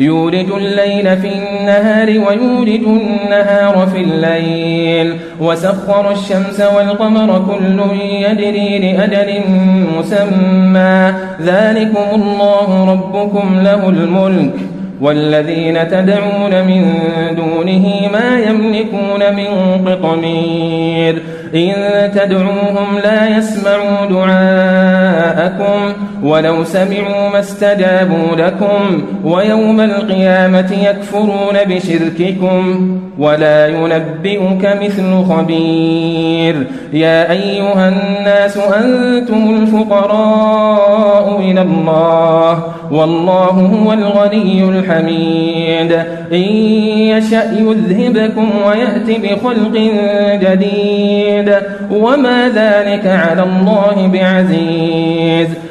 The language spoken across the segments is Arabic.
يولج الليل في النهار ويولج النهار في الليل. وسخر الشمس والقمر كل يجري لأجل مسمى. ذلكم الله ربكم له الملك. والذين تدعون من دونه ما يملكون من قطمير. إن تدعوهم لا يسمعوا دعاءكم. ولو سمعوا ما استجابوا لكم ويوم القيامة يكفرون بشرككم ولا ينبئك مثل خبير. يا أيها الناس أنتم الفقراء إلى الله والله هو الغني الحميد. إن يشأ يذهبكم ويأتي بخلق جديد. وما ذلك على الله بعزيز.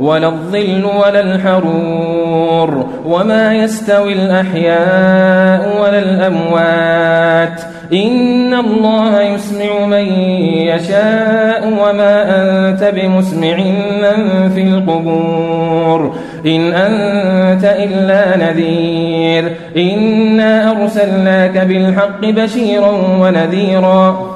ولا الظل ولا الحرور وما يستوي الأحياء ولا الأموات إن الله يسمع من يشاء وما أنت بمسمع من في القبور إن أنت إلا نذير إنا أرسلناك بالحق بشيرا ونذيرا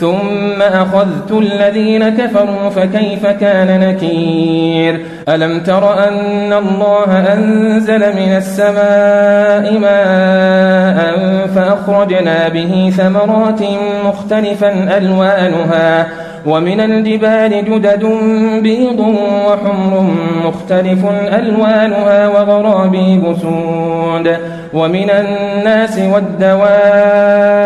ثم أخذت الذين كفروا فكيف كان نكير؟ ألم تر أن الله أنزل من السماء ماء فأخرجنا به ثمرات مختلفا ألوانها ومن الجبال جدد بيض وحمر مختلف ألوانها وغرابي بسود ومن الناس والدواب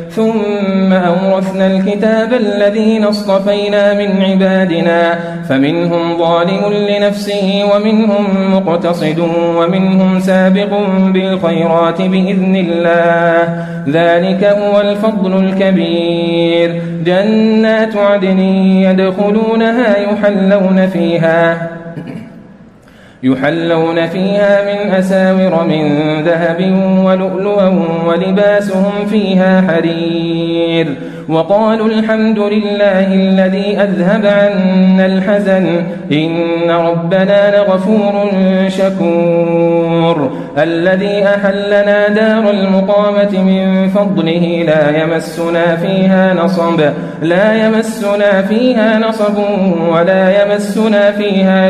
ثم أورثنا الكتاب الذين اصطفينا من عبادنا فمنهم ظالم لنفسه ومنهم مقتصد ومنهم سابق بالخيرات بإذن الله. ذلك هو الفضل الكبير. جنات عدن يدخلونها يحلون فيها. يحلون فيها من أساور من ذهب ولؤلؤا ولباسهم فيها حرير وقالوا الحمد لله الذي أذهب عنا الحزن إن ربنا لغفور شكور الذي أحلنا دار المقامة من فضله لا يمسنا فيها نصب لا يمسنا فيها نصب ولا يمسنا فيها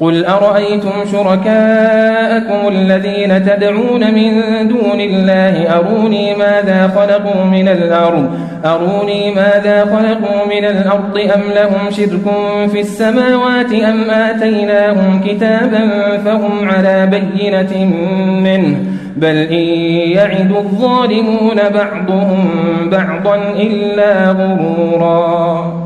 قل أرأيتم شركاءكم الذين تدعون من دون الله؟ أروني ماذا خلقوا من الأرض؟ أروني ماذا خلقوا من الأرض؟ أم لهم شرك في السماوات؟ أم آتيناهم كتابا فهم على بينة منه؟ بل إن يعد الظالمون بعضهم بعضا إلا غرورا.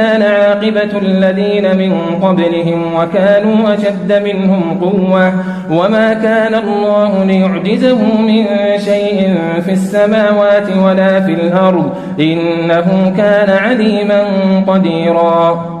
كان عاقبة الذين من قبلهم وكانوا أشد منهم قوة. وما كان الله ليعجزه من شيء في السماوات ولا في الأرض. إنه كان عليما قديرا.